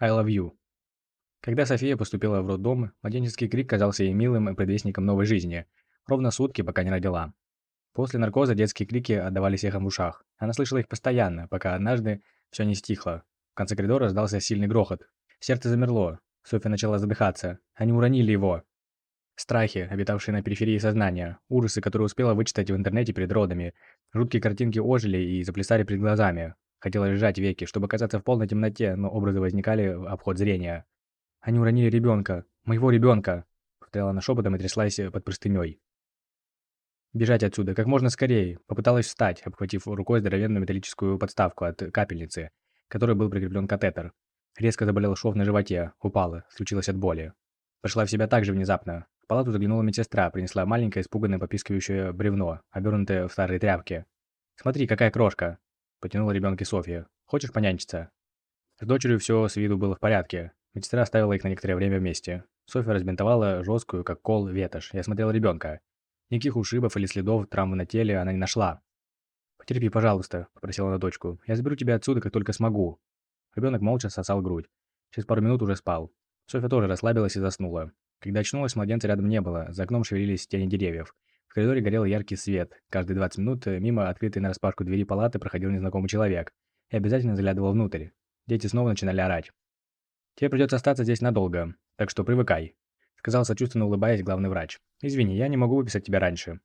I love you. Когда София поступила в роддом, младенческий крик казался ей милым предвестником новой жизни, ровно сутки, пока не родила. После наркоза детские крики отдавались эхом в ушах. Она слышала их постоянно, пока однажды все не стихло. В конце коридора раздался сильный грохот. Сердце замерло. Софья начала задыхаться. Они уронили его. Страхи, обитавшие на периферии сознания, ужасы, которые успела вычитать в интернете перед родами, жуткие картинки ожили и заплясали перед глазами. Хотела лежать веки, чтобы оказаться в полной темноте, но образы возникали в обход зрения. «Они уронили ребенка! Моего ребенка!» повторяла она шепотом и тряслась под простыней. Бежать отсюда, как можно скорее. Попыталась встать, обхватив рукой здоровенную металлическую подставку от капельницы, которой был прикреплен катетер. Резко заболел шов на животе, упала, случилось от боли. Пошла в себя так же внезапно, палату заглянула медсестра, принесла маленькое испуганное попискивающее бревно, обернутое в старые тряпки. «Смотри, какая крошка!» – потянула ребенка Софья. «Хочешь понянчиться?» С дочерью все с виду было в порядке. Медсестра оставила их на некоторое время вместе. Софья разбинтовала жесткую, как кол, ветошь. Я смотрела ребенка. Никаких ушибов или следов травмы на теле она не нашла. «Потерпи, пожалуйста», – попросила она дочку. «Я заберу тебя отсюда, как только смогу». Ребенок молча сосал грудь. Через пару минут уже спал. Софья тоже расслабилась и заснула. Когда очнулась, младенца рядом не было, за окном шевелились тени деревьев. В коридоре горел яркий свет. Каждые 20 минут э, мимо открытой нараспашку двери палаты проходил незнакомый человек. И обязательно заглядывал внутрь. Дети снова начинали орать. «Тебе придется остаться здесь надолго, так что привыкай», — сказал сочувственно улыбаясь главный врач. «Извини, я не могу выписать тебя раньше».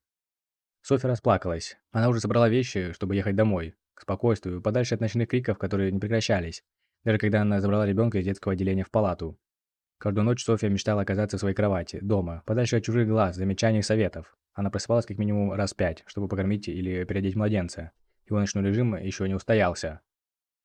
Софья расплакалась. Она уже собрала вещи, чтобы ехать домой. К спокойствию, подальше от ночных криков, которые не прекращались. Даже когда она забрала ребенка из детского отделения в палату. Каждую ночь Софья мечтала оказаться в своей кровати, дома, подальше от чужих глаз, замечаний и советов. Она просыпалась как минимум раз пять, чтобы покормить или переодеть младенца. Его ночной режим еще не устоялся.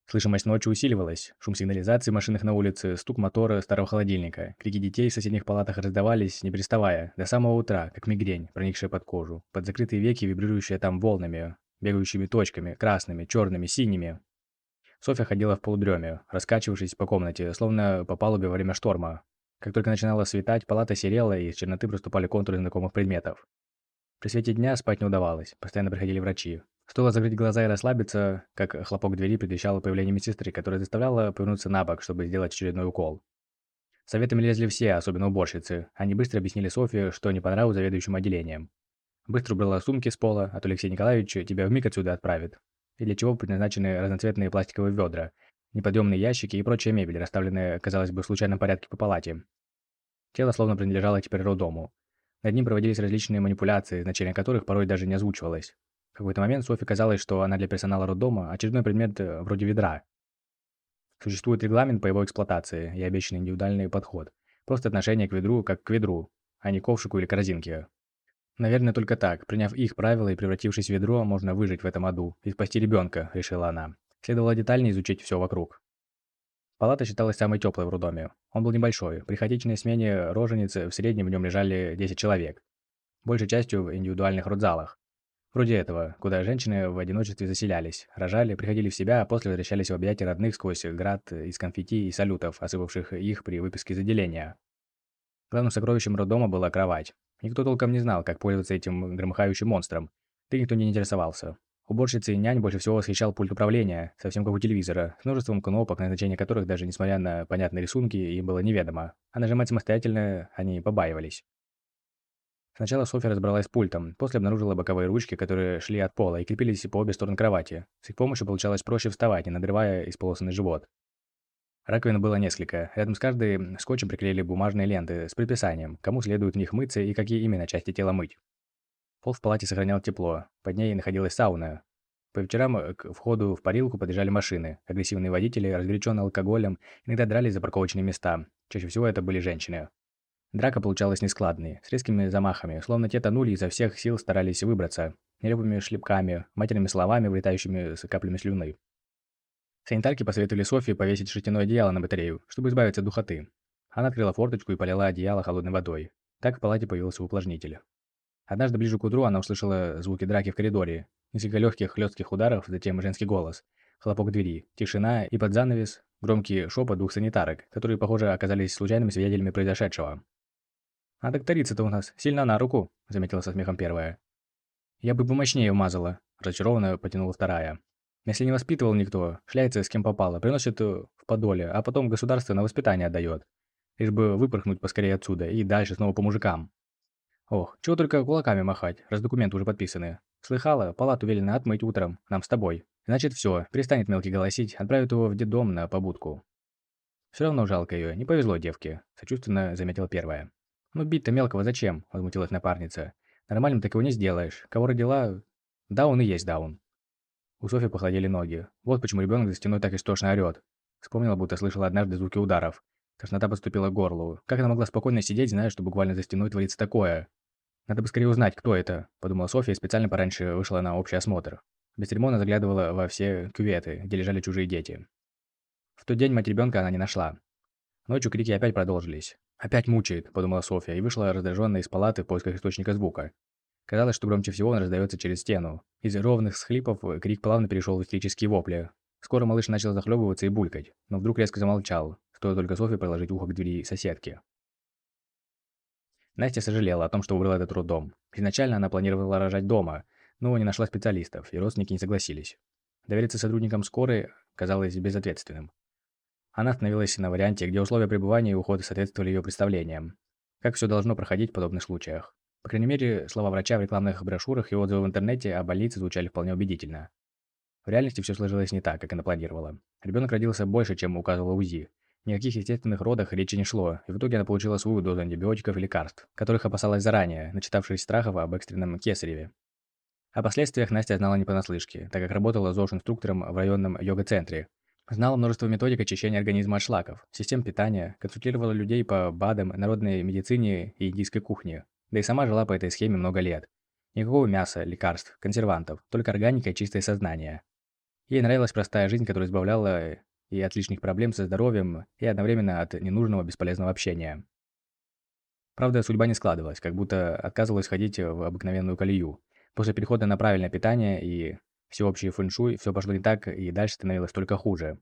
Слышимость ночи усиливалась. Шум сигнализации машинах на улице, стук мотора старого холодильника. Крики детей в соседних палатах раздавались, не переставая, до самого утра, как мигрень, проникшая под кожу, под закрытые веки, вибрирующие там волнами, бегающими точками, красными, черными, синими. Софья ходила в полудреме, раскачивавшись по комнате, словно по палубе во время шторма. Как только начинало светать, палата серела, и из черноты проступали контуры знакомых предметов. При свете дня спать не удавалось, постоянно приходили врачи. Стоило закрыть глаза и расслабиться, как хлопок двери предвещало появление медсестры, которая заставляла повернуться на бок, чтобы сделать очередной укол. Советами лезли все, особенно уборщицы. Они быстро объяснили Софье, что не понравилось заведующим отделением. Быстро убрала сумки с пола, а то Алексей Николаевич тебя вмиг отсюда отправит и для чего предназначены разноцветные пластиковые ведра, неподъемные ящики и прочая мебель, расставленная, казалось бы, в случайном порядке по палате. Тело словно принадлежало теперь роддому. Над ним проводились различные манипуляции, значение которых порой даже не озвучивалось. В какой-то момент Софи казалось, что она для персонала роддома очередной предмет э, вроде ведра. Существует регламент по его эксплуатации и обещанный индивидуальный подход. Просто отношение к ведру как к ведру, а не ковшику или корзинке. Наверное, только так, приняв их правила и превратившись в ведро, можно выжить в этом аду и спасти ребенка, решила она. Следовало детальнее изучить все вокруг. Палата считалась самой теплой в роддоме. Он был небольшой. При хаотичной смене роженицы в среднем в нем лежали 10 человек. Большей частью в индивидуальных родзалах. Вроде этого, куда женщины в одиночестве заселялись, рожали, приходили в себя, а после возвращались в объятия родных сквозь град из конфетти и салютов, осыпавших их при выписке из отделения. Главным сокровищем роддома была кровать. Никто толком не знал, как пользоваться этим громыхающим монстром. Да никто не интересовался. Уборщицы и нянь больше всего восхищал пульт управления, совсем как у телевизора, с множеством кнопок, назначение которых даже несмотря на понятные рисунки, им было неведомо. А нажимать самостоятельно они побаивались. Сначала Софья разобралась с пультом, после обнаружила боковые ручки, которые шли от пола и крепились по обе стороны кровати. С их помощью получалось проще вставать, не надрывая исполосанный живот. Раковин было несколько. Рядом с каждой скотчем приклеили бумажные ленты с предписанием, кому следует в них мыться и какие именно части тела мыть. Пол в палате сохранял тепло. Под ней находилась сауна. По вечерам э, к входу в парилку подъезжали машины. Агрессивные водители, разгоряченные алкоголем, иногда дрались за парковочные места. Чаще всего это были женщины. Драка получалась нескладной, с резкими замахами, словно те тонули и изо всех сил старались выбраться, нелепыми шлепками, матерными словами, вылетающими с каплями слюны. Санитарки посоветовали Софии повесить шерстяное одеяло на батарею, чтобы избавиться от духоты. Она открыла форточку и полила одеяло холодной водой. Так в палате появился уплотнитель. Однажды ближе к утру она услышала звуки драки в коридоре. Несколько легких хлестких ударов, затем женский голос. Хлопок двери, тишина и под занавес громкий шепот двух санитарок, которые, похоже, оказались случайными свидетелями произошедшего. «А докторица-то у нас сильно на руку», — заметила со смехом первая. «Я бы помощнее умазала», — разочарованно потянула вторая. Если не воспитывал никто, шляется с кем попало, приносит в подоле, а потом государство на воспитание отдает. Лишь бы выпорхнуть поскорее отсюда и дальше снова по мужикам. Ох, чего только кулаками махать, раз документы уже подписаны. Слыхала, палату велено отмыть утром, нам с тобой. Значит, все, перестанет мелкий голосить, отправят его в детдом на побудку. Все равно жалко ее, не повезло девке, сочувственно заметила первая. Ну бить-то мелкого зачем, возмутилась напарница. Нормальным так его не сделаешь. Кого родила, даун и есть даун. У Софи похолодели ноги. Вот почему ребенок за стеной так истошно орёт. Вспомнила, будто слышала однажды звуки ударов. Тошнота подступила к горлу. Как она могла спокойно сидеть, зная, что буквально за стеной творится такое? Надо бы скорее узнать, кто это, подумала Софья и специально пораньше вышла на общий осмотр. Бесцеремонно заглядывала во все кюветы, где лежали чужие дети. В тот день мать ребенка она не нашла. Ночью крики опять продолжились. «Опять мучает», – подумала Софья, и вышла раздраженная из палаты в поисках источника звука. Казалось, что громче всего он раздается через стену. Из ровных схлипов крик плавно перешел в истерические вопли. Скоро малыш начал захлебываться и булькать, но вдруг резко замолчал, стоило только Софье приложить ухо к двери соседки. Настя сожалела о том, что выбрала этот роддом. Изначально она планировала рожать дома, но не нашла специалистов, и родственники не согласились. Довериться сотрудникам скорой казалось безответственным. Она остановилась на варианте, где условия пребывания и ухода соответствовали ее представлениям. Как все должно проходить в подобных случаях. По крайней мере, слова врача в рекламных брошюрах и отзывы в интернете о больнице звучали вполне убедительно. В реальности все сложилось не так, как она планировала. Ребенок родился больше, чем указывало УЗИ. Никаких естественных родах речи не шло, и в итоге она получила свою дозу антибиотиков и лекарств, которых опасалась заранее, начитавшись страхов об экстренном кесареве. О последствиях Настя знала не понаслышке, так как работала ЗОЖ-инструктором в районном йога-центре, Знала множество методик очищения организма от шлаков, систем питания, консультировала людей по БАДам, народной медицине и индийской кухне. Да и сама жила по этой схеме много лет. Никакого мяса, лекарств, консервантов, только органика и чистое сознание. Ей нравилась простая жизнь, которая избавляла и от лишних проблем со здоровьем, и одновременно от ненужного бесполезного общения. Правда, судьба не складывалась, как будто отказывалась ходить в обыкновенную колею. После перехода на правильное питание и всеобщий фэншуй, все пошло не так, и дальше становилось только хуже.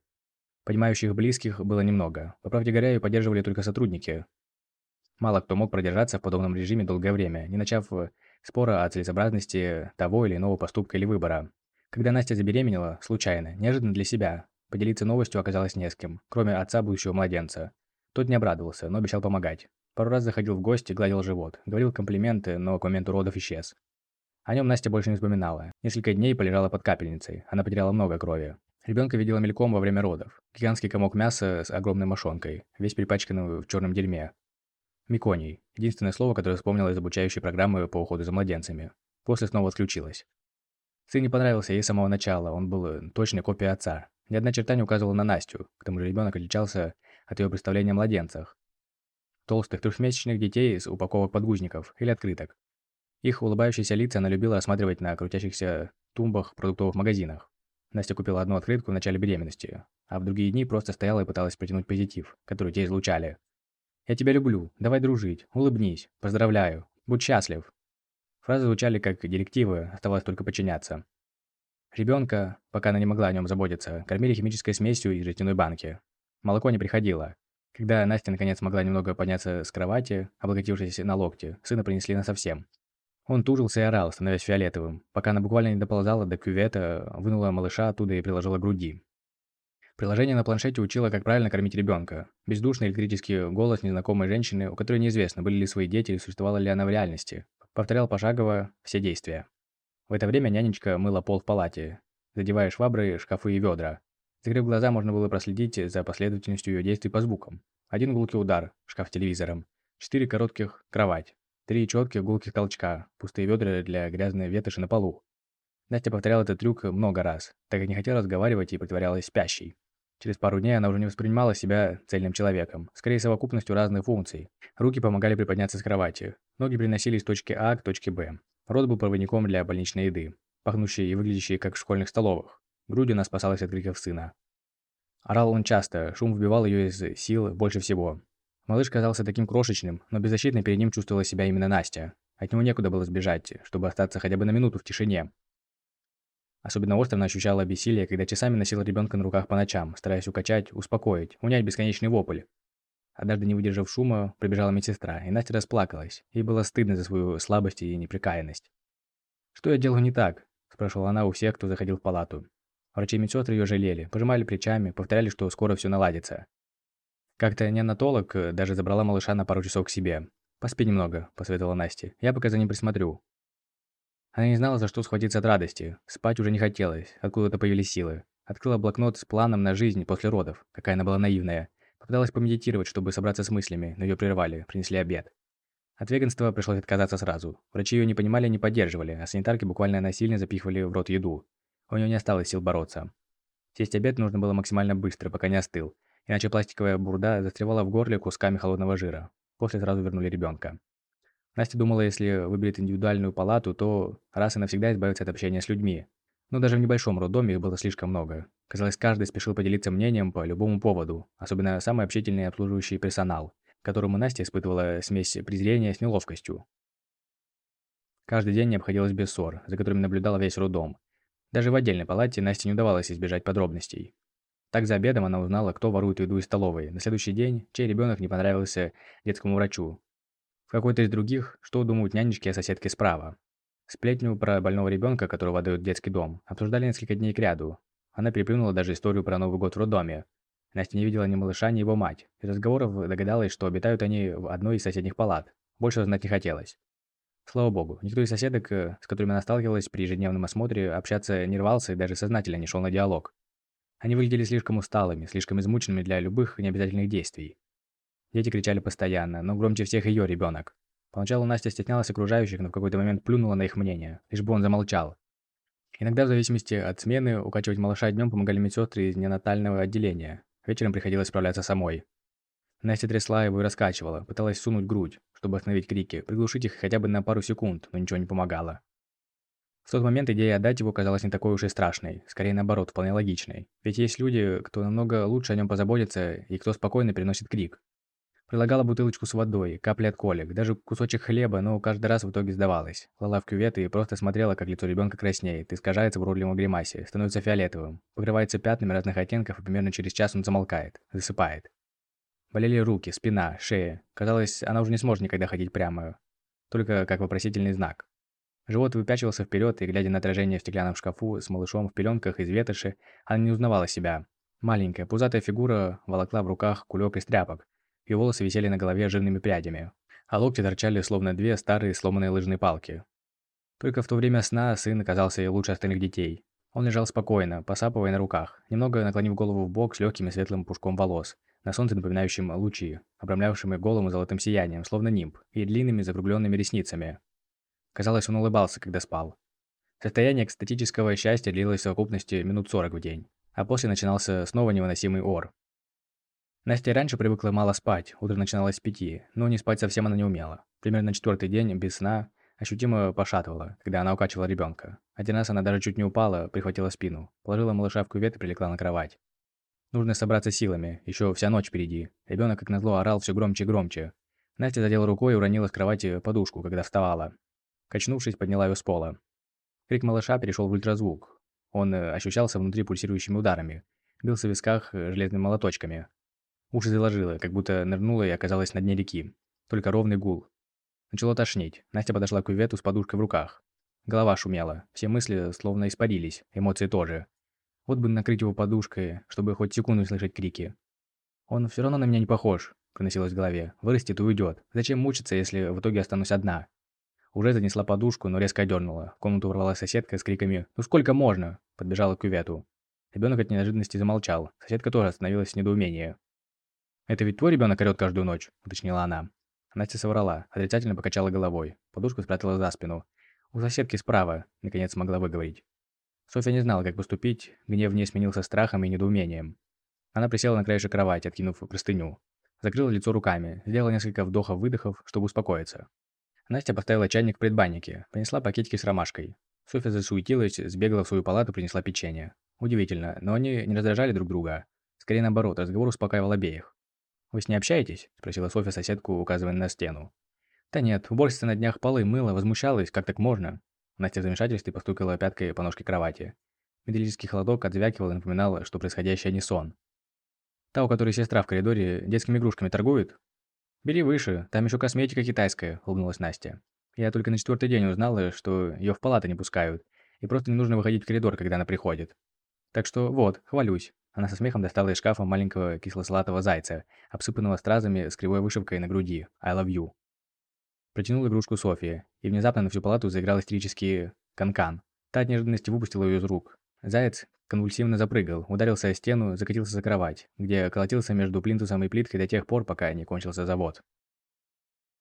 Понимающих близких было немного. По правде говоря, ее поддерживали только сотрудники. Мало кто мог продержаться в подобном режиме долгое время, не начав спора о целесообразности того или иного поступка или выбора. Когда Настя забеременела, случайно, неожиданно для себя, поделиться новостью оказалось не с кем, кроме отца будущего младенца. Тот не обрадовался, но обещал помогать. Пару раз заходил в гости, гладил живот, говорил комплименты, но к моменту родов исчез. О нем Настя больше не вспоминала. Несколько дней полежала под капельницей. Она потеряла много крови. Ребенка видела мельком во время родов. Гигантский комок мяса с огромной мошонкой, весь перепачканный в черном дерьме. Миконий. Единственное слово, которое вспомнила из обучающей программы по уходу за младенцами. После снова отключилась. Сын не понравился ей с самого начала, он был э, точной копией отца. Ни одна черта не указывала на Настю, к тому же ребенок отличался от ее представления о младенцах. Толстых трехмесячных детей с упаковок подгузников или открыток. Их улыбающиеся лица она любила осматривать на крутящихся тумбах в продуктовых магазинах. Настя купила одну открытку в начале беременности, а в другие дни просто стояла и пыталась протянуть позитив, который те излучали. «Я тебя люблю, давай дружить, улыбнись, поздравляю, будь счастлив». Фразы звучали как директивы, оставалось только подчиняться. Ребенка, пока она не могла о нем заботиться, кормили химической смесью из жестяной банки. Молоко не приходило. Когда Настя наконец могла немного подняться с кровати, облокотившись на локте, сына принесли насовсем. Он тужился и орал, становясь фиолетовым, пока она буквально не доползала до кювета, вынула малыша оттуда и приложила к груди. Приложение на планшете учило, как правильно кормить ребенка. Бездушный электрический голос незнакомой женщины, у которой неизвестно, были ли свои дети или существовала ли она в реальности, повторял пошагово все действия. В это время нянечка мыла пол в палате, задевая швабры, шкафы и ведра. Закрыв глаза, можно было проследить за последовательностью ее действий по звукам. Один гулкий удар, шкаф телевизором. Четыре коротких, кровать. Три четких гулких толчка, пустые ведра для грязной ветоши на полу. Настя повторяла этот трюк много раз, так как не хотела разговаривать и притворялась спящей. Через пару дней она уже не воспринимала себя цельным человеком, скорее совокупностью разных функций. Руки помогали приподняться с кровати, ноги приносили из точки А к точке Б. Рот был проводником для больничной еды, пахнущей и выглядящей как в школьных столовых. Грудью она спасалась от криков сына. Орал он часто, шум вбивал ее из сил больше всего. Малыш казался таким крошечным, но беззащитной перед ним чувствовала себя именно Настя. От него некуда было сбежать, чтобы остаться хотя бы на минуту в тишине. Особенно остро она ощущала бессилие, когда часами носила ребенка на руках по ночам, стараясь укачать, успокоить, унять бесконечный вопль. Однажды, не выдержав шума, прибежала медсестра, и Настя расплакалась. Ей было стыдно за свою слабость и неприкаянность. «Что я делаю не так?» – спрашивала она у всех, кто заходил в палату. Врачи и медсестры ее жалели, пожимали плечами, повторяли, что скоро все наладится. Как-то неонатолог даже забрала малыша на пару часов к себе. «Поспи немного», – посоветовала Настя. «Я пока за ним присмотрю». Она не знала, за что схватиться от радости. Спать уже не хотелось, откуда-то появились силы. Открыла блокнот с планом на жизнь после родов. Какая она была наивная. Попыталась помедитировать, чтобы собраться с мыслями, но ее прервали, принесли обед. От веганства пришлось отказаться сразу. Врачи ее не понимали и не поддерживали, а санитарки буквально насильно запихивали в рот еду. У нее не осталось сил бороться. Сесть обед нужно было максимально быстро, пока не остыл, иначе пластиковая бурда застревала в горле кусками холодного жира. После сразу вернули ребенка. Настя думала, если выберет индивидуальную палату, то раз и навсегда избавится от общения с людьми. Но даже в небольшом роддоме их было слишком много. Казалось, каждый спешил поделиться мнением по любому поводу, особенно самый общительный обслуживающий персонал, которому Настя испытывала смесь презрения с неловкостью. Каждый день не обходилось без ссор, за которыми наблюдала весь роддом. Даже в отдельной палате Насте не удавалось избежать подробностей. Так за обедом она узнала, кто ворует еду из столовой. На следующий день, чей ребенок не понравился детскому врачу. В какой-то из других, что думают нянечки о соседке справа. Сплетню про больного ребенка, которого в детский дом, обсуждали несколько дней кряду. Она переплюнула даже историю про Новый год в роддоме. Настя не видела ни малыша, ни его мать. Из разговоров догадалась, что обитают они в одной из соседних палат. Больше знать не хотелось. Слава богу, никто из соседок, э, с которыми она сталкивалась при ежедневном осмотре, общаться не рвался и даже сознательно не шел на диалог. Они выглядели слишком усталыми, слишком измученными для любых необязательных действий. Дети кричали постоянно, но громче всех ее ребенок. Поначалу Настя стеснялась окружающих, но в какой-то момент плюнула на их мнение, лишь бы он замолчал. Иногда, в зависимости от смены, укачивать малыша днем помогали медсестры из неонатального отделения. Вечером приходилось справляться самой. Настя трясла его и раскачивала, пыталась сунуть грудь, чтобы остановить крики, приглушить их хотя бы на пару секунд, но ничего не помогало. В тот момент идея отдать его казалась не такой уж и страшной, скорее наоборот, вполне логичной. Ведь есть люди, кто намного лучше о нем позаботится и кто спокойно переносит крик. Прилагала бутылочку с водой, капли от колик, даже кусочек хлеба, но каждый раз в итоге сдавалась. Лала в кювет и просто смотрела, как лицо ребенка краснеет, искажается в уродливом гримасе, становится фиолетовым, покрывается пятнами разных оттенков и примерно через час он замолкает, засыпает. Болели руки, спина, шея. Казалось, она уже не сможет никогда ходить прямо. Только как вопросительный знак. Живот выпячивался вперед, и, глядя на отражение в стеклянном шкафу с малышом в пеленках из ветоши, она не узнавала себя. Маленькая, пузатая фигура волокла в руках кулек из тряпок, и волосы висели на голове жирными прядями, а локти торчали словно две старые сломанные лыжные палки. Только в то время сна сын оказался и лучше остальных детей. Он лежал спокойно, посапывая на руках, немного наклонив голову в бок с легким и светлым пушком волос, на солнце напоминающим лучи, обрамлявшими голым золотым сиянием, словно нимб, и длинными закругленными ресницами. Казалось, он улыбался, когда спал. Состояние экстатического счастья длилось в совокупности минут сорок в день, а после начинался снова невыносимый ор, Настя раньше привыкла мало спать, утро начиналось с пяти, но не спать совсем она не умела. Примерно четвертый день, без сна, ощутимо пошатывала, когда она укачивала ребенка. Один раз она даже чуть не упала, прихватила спину, положила малыша в кювет и прилегла на кровать. Нужно собраться силами, еще вся ночь впереди. Ребенок, как назло, орал все громче и громче. Настя задела рукой и уронила с кровати подушку, когда вставала. Качнувшись, подняла ее с пола. Крик малыша перешел в ультразвук. Он э, ощущался внутри пульсирующими ударами. Бился в висках э, железными молоточками. Уши заложило, как будто нырнула и оказалась на дне реки. Только ровный гул. Начало тошнить. Настя подошла к кювету с подушкой в руках. Голова шумела. Все мысли словно испарились. Эмоции тоже. Вот бы накрыть его подушкой, чтобы хоть секунду слышать крики. «Он все равно на меня не похож», – проносилось в голове. «Вырастет и уйдет. Зачем мучиться, если в итоге останусь одна?» Уже занесла подушку, но резко дернула. В комнату ворвалась соседка с криками «Ну сколько можно?» Подбежала к кювету. Ребенок от неожиданности замолчал. Соседка тоже остановилась в недоумении. «Это ведь твой ребенок орёт каждую ночь?» – уточнила она. Настя соврала, отрицательно покачала головой. Подушку спрятала за спину. «У соседки справа», – наконец смогла выговорить. Софья не знала, как поступить, гнев в ней сменился страхом и недоумением. Она присела на краешек кровати, откинув простыню. Закрыла лицо руками, сделала несколько вдохов-выдохов, чтобы успокоиться. Настя поставила чайник в предбаннике, принесла пакетики с ромашкой. Софья засуетилась, сбегала в свою палату, принесла печенье. Удивительно, но они не раздражали друг друга. Скорее наоборот, разговор успокаивал обеих. «Вы с ней общаетесь?» – спросила Софья соседку, указывая на стену. «Да нет, уборщица на днях полы мыла, возмущалась, как так можно?» Настя в замешательстве постукала пяткой по ножке кровати. Металлический холодок отзвякивал и напоминал, что происходящее не сон. «Та, у которой сестра в коридоре, детскими игрушками торгует?» «Бери выше, там еще косметика китайская», – улыбнулась Настя. «Я только на четвертый день узнала, что ее в палаты не пускают, и просто не нужно выходить в коридор, когда она приходит». Так что вот, хвалюсь. Она со смехом достала из шкафа маленького кисло-салатового зайца, обсыпанного стразами с кривой вышивкой на груди «I love you». Протянул игрушку Софии, и внезапно на всю палату заиграл истерический канкан. Та от неожиданности выпустила ее из рук. Заяц конвульсивно запрыгал, ударился о стену, закатился за кровать, где колотился между плинтусом и плиткой до тех пор, пока не кончился завод.